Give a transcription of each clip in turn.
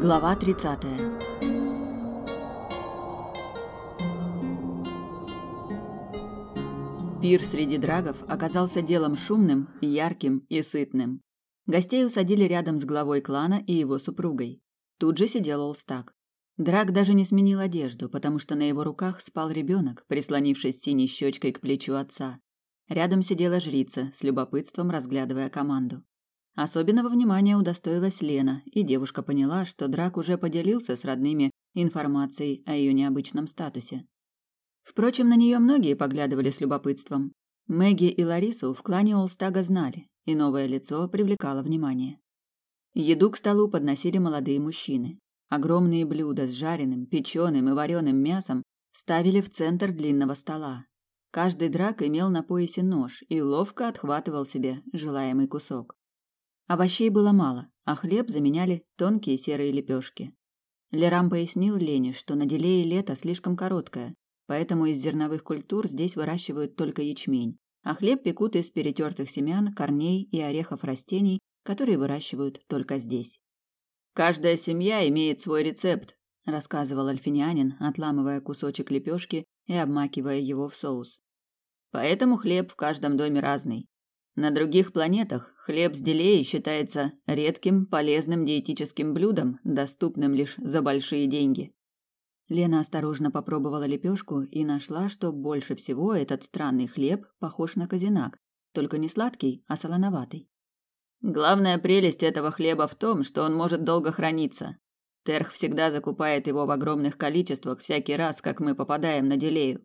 Глава 30. Пир среди драгов оказался делом шумным, ярким и сытным. Гостей усадили рядом с главой клана и его супругой. Тут же сидел Олстак. Драг даже не сменил одежду, потому что на его руках спал ребенок, прислонившись синей щечкой к плечу отца. Рядом сидела жрица, с любопытством разглядывая команду. Особенного внимания удостоилась Лена, и девушка поняла, что Драк уже поделился с родными информацией о ее необычном статусе. Впрочем, на нее многие поглядывали с любопытством. Мэгги и Ларису в клане Олстага знали, и новое лицо привлекало внимание. Еду к столу подносили молодые мужчины. Огромные блюда с жареным, печеным и вареным мясом ставили в центр длинного стола. Каждый драк имел на поясе нож и ловко отхватывал себе желаемый кусок. Овощей было мало, а хлеб заменяли тонкие серые лепешки. Лерам пояснил Лене, что на Делее лето слишком короткое, поэтому из зерновых культур здесь выращивают только ячмень, а хлеб пекут из перетертых семян, корней и орехов растений, которые выращивают только здесь. «Каждая семья имеет свой рецепт», – рассказывал альфинянин, отламывая кусочек лепешки и обмакивая его в соус. «Поэтому хлеб в каждом доме разный. На других планетах хлеб с делеей считается редким, полезным диетическим блюдом, доступным лишь за большие деньги. Лена осторожно попробовала лепешку и нашла, что больше всего этот странный хлеб похож на казинак, только не сладкий, а солоноватый. Главная прелесть этого хлеба в том, что он может долго храниться. Терх всегда закупает его в огромных количествах всякий раз, как мы попадаем на делею.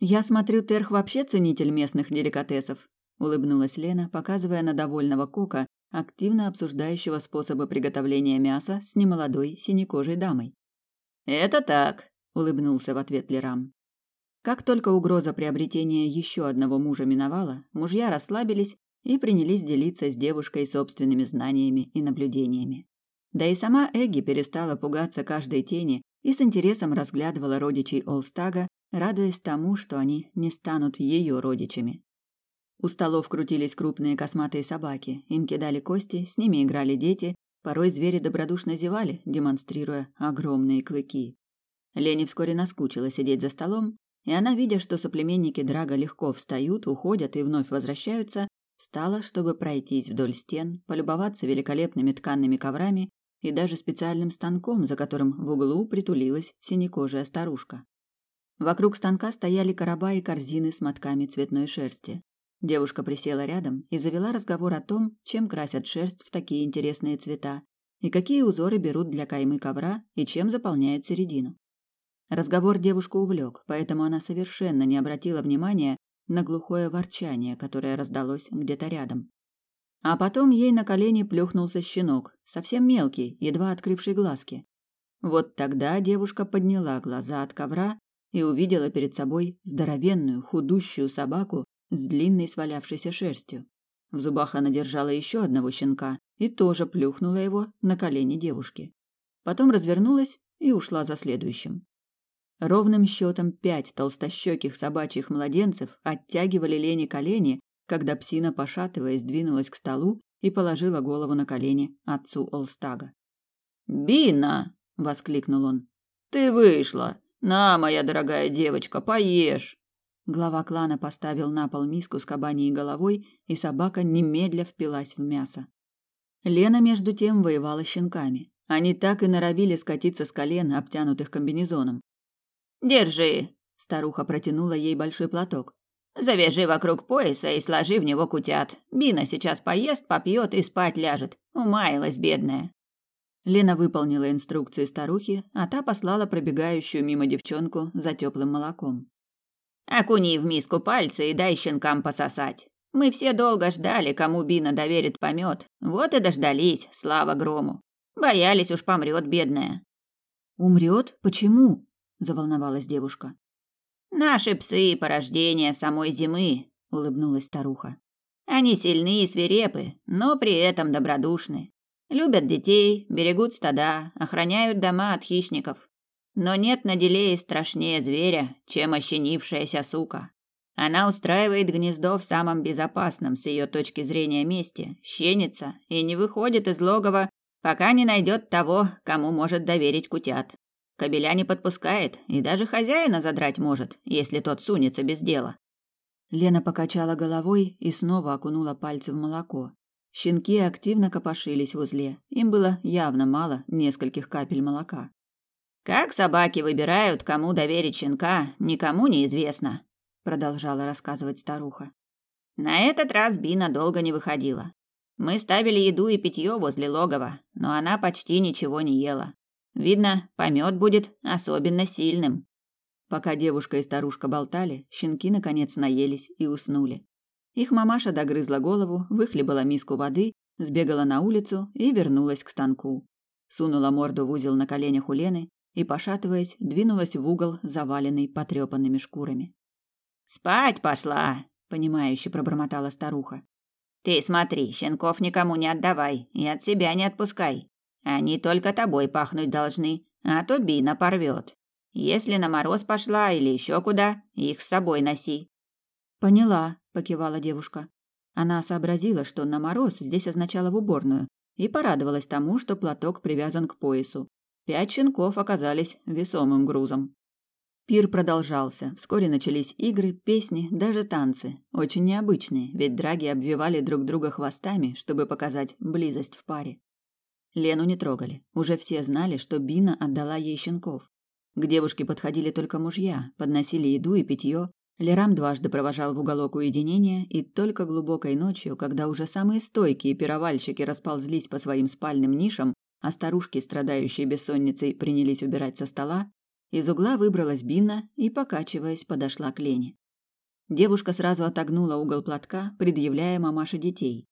Я смотрю, Терх вообще ценитель местных деликатесов, улыбнулась Лена, показывая на довольного Кока, активно обсуждающего способы приготовления мяса с немолодой синекожей дамой. Это так, улыбнулся в ответ Лерам. Как только угроза приобретения еще одного мужа миновала, мужья расслабились и принялись делиться с девушкой собственными знаниями и наблюдениями. Да и сама Эгги перестала пугаться каждой тени и с интересом разглядывала родичей Олстага, радуясь тому, что они не станут ее родичами. У столов крутились крупные косматые собаки, им кидали кости, с ними играли дети, порой звери добродушно зевали, демонстрируя огромные клыки. Лене вскоре наскучило сидеть за столом, и она, видя, что соплеменники Драга легко встают, уходят и вновь возвращаются, встала, чтобы пройтись вдоль стен, полюбоваться великолепными тканными коврами и даже специальным станком, за которым в углу притулилась синекожая старушка. Вокруг станка стояли короба и корзины с мотками цветной шерсти. Девушка присела рядом и завела разговор о том, чем красят шерсть в такие интересные цвета, и какие узоры берут для каймы ковра и чем заполняют середину. Разговор девушку увлек, поэтому она совершенно не обратила внимания на глухое ворчание, которое раздалось где-то рядом. А потом ей на колени плюхнулся щенок, совсем мелкий, едва открывший глазки. Вот тогда девушка подняла глаза от ковра и увидела перед собой здоровенную, худущую собаку с длинной свалявшейся шерстью. В зубах она держала еще одного щенка и тоже плюхнула его на колени девушки. Потом развернулась и ушла за следующим. Ровным счетом пять толстощеких собачьих младенцев оттягивали Лене колени, когда псина, пошатываясь, двинулась к столу и положила голову на колени отцу Олстага. «Бина!» — воскликнул он. «Ты вышла! На, моя дорогая девочка, поешь!» Глава клана поставил на пол миску с кабаньей головой, и собака немедля впилась в мясо. Лена, между тем, воевала щенками. Они так и норовили скатиться с колен, обтянутых комбинезоном. «Держи!» – старуха протянула ей большой платок. «Завяжи вокруг пояса и сложи в него кутят. Бина сейчас поест, попьет и спать ляжет. Умаялась бедная». Лена выполнила инструкции старухи, а та послала пробегающую мимо девчонку за теплым молоком. Окуни в миску пальцы и дай щенкам пососать. Мы все долго ждали, кому Бина доверит помет. Вот и дождались, слава грому. Боялись уж помрет бедная. Умрет? Почему? заволновалась девушка. Наши псы порождение самой зимы, улыбнулась старуха. Они сильны и свирепы, но при этом добродушны. Любят детей, берегут стада, охраняют дома от хищников. Но нет на делее страшнее зверя, чем ощенившаяся сука. Она устраивает гнездо в самом безопасном с ее точки зрения месте, щенится и не выходит из логова, пока не найдет того, кому может доверить кутят. Кобеля не подпускает и даже хозяина задрать может, если тот сунется без дела. Лена покачала головой и снова окунула пальцы в молоко. Щенки активно копошились в узле. Им было явно мало нескольких капель молока. Как собаки выбирают, кому доверить щенка, никому не известно, продолжала рассказывать старуха. На этот раз Бина долго не выходила. Мы ставили еду и питье возле логова, но она почти ничего не ела. Видно, помет будет особенно сильным. Пока девушка и старушка болтали, щенки наконец наелись и уснули. Их мамаша догрызла голову, выхлебала миску воды, сбегала на улицу и вернулась к станку. Сунула морду в узел на коленях у Лены и, пошатываясь, двинулась в угол, заваленный потрепанными шкурами. «Спать пошла!» — понимающе пробормотала старуха. «Ты смотри, щенков никому не отдавай и от себя не отпускай. Они только тобой пахнуть должны, а то Бина порвет. Если на мороз пошла или еще куда, их с собой носи. Поняла, покивала девушка. Она сообразила, что на мороз здесь означало в уборную, и порадовалась тому, что платок привязан к поясу. Пять щенков оказались весомым грузом. Пир продолжался. Вскоре начались игры, песни, даже танцы. Очень необычные, ведь драги обвивали друг друга хвостами, чтобы показать близость в паре. Лену не трогали. Уже все знали, что Бина отдала ей щенков. К девушке подходили только мужья, подносили еду и питье. Лерам дважды провожал в уголок уединения, и только глубокой ночью, когда уже самые стойкие пировальщики расползлись по своим спальным нишам, а старушки, страдающие бессонницей, принялись убирать со стола, из угла выбралась Бина и, покачиваясь, подошла к Лене. Девушка сразу отогнула угол платка, предъявляя мамаше детей.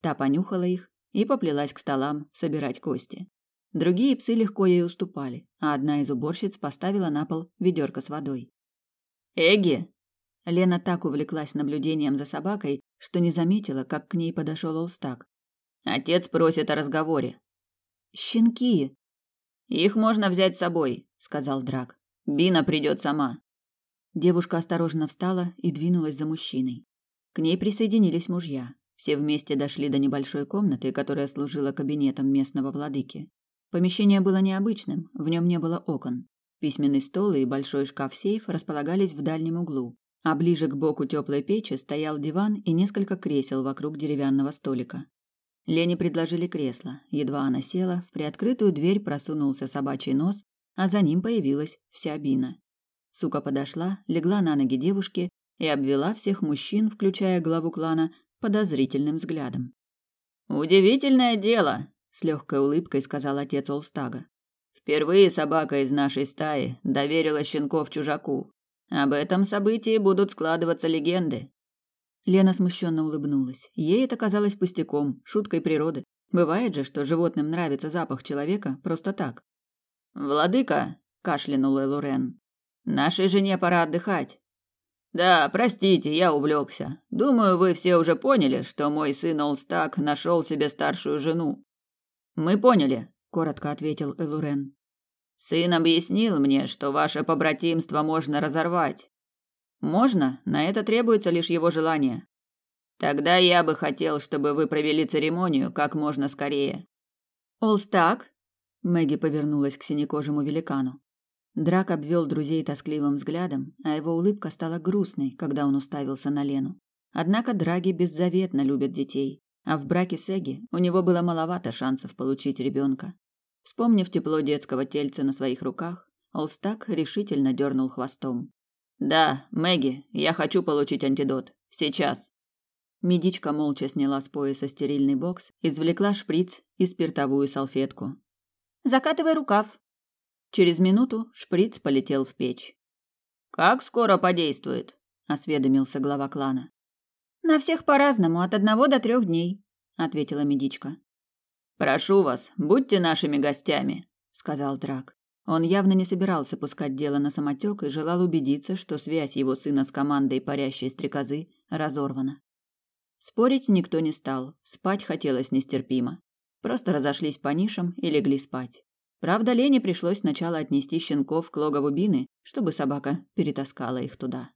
Та понюхала их и поплелась к столам собирать кости. Другие псы легко ей уступали, а одна из уборщиц поставила на пол ведерко с водой. «Эгги!» Лена так увлеклась наблюдением за собакой, что не заметила, как к ней подошел Олстак. «Отец просит о разговоре». «Щенки!» «Их можно взять с собой», — сказал Драк. «Бина придет сама». Девушка осторожно встала и двинулась за мужчиной. К ней присоединились мужья. Все вместе дошли до небольшой комнаты, которая служила кабинетом местного владыки. Помещение было необычным, в нем не было окон. Письменный стол и большой шкаф-сейф располагались в дальнем углу, а ближе к боку теплой печи стоял диван и несколько кресел вокруг деревянного столика. Лене предложили кресло. Едва она села, в приоткрытую дверь просунулся собачий нос, а за ним появилась вся Бина. Сука подошла, легла на ноги девушки и обвела всех мужчин, включая главу клана, подозрительным взглядом. «Удивительное дело!» с легкой улыбкой сказал отец Олстага. Впервые собака из нашей стаи доверила щенков чужаку. Об этом событии будут складываться легенды. Лена смущенно улыбнулась. Ей это казалось пустяком, шуткой природы. Бывает же, что животным нравится запах человека просто так. Владыка, кашлянул Элурен. Нашей жене пора отдыхать. Да, простите, я увлекся. Думаю, вы все уже поняли, что мой сын Олстак нашел себе старшую жену. Мы поняли, коротко ответил Элурен. Сын объяснил мне, что ваше побратимство можно разорвать. Можно, на это требуется лишь его желание. Тогда я бы хотел, чтобы вы провели церемонию как можно скорее. Олстак? Мэгги повернулась к синекожему великану. Драк обвел друзей тоскливым взглядом, а его улыбка стала грустной, когда он уставился на Лену. Однако Драги беззаветно любят детей, а в браке с Эгги у него было маловато шансов получить ребенка. Вспомнив тепло детского тельца на своих руках, Олстак решительно дернул хвостом. «Да, Мэгги, я хочу получить антидот. Сейчас». Медичка молча сняла с пояса стерильный бокс, извлекла шприц и спиртовую салфетку. «Закатывай рукав». Через минуту шприц полетел в печь. «Как скоро подействует?» – осведомился глава клана. На всех по-разному, от одного до трех дней, ответила медичка. Прошу вас, будьте нашими гостями, сказал Драк. Он явно не собирался пускать дело на самотек и желал убедиться, что связь его сына с командой парящей стрекозы разорвана. Спорить никто не стал, спать хотелось нестерпимо. Просто разошлись по нишам и легли спать. Правда, Лене пришлось сначала отнести щенков к логову Бины, чтобы собака перетаскала их туда.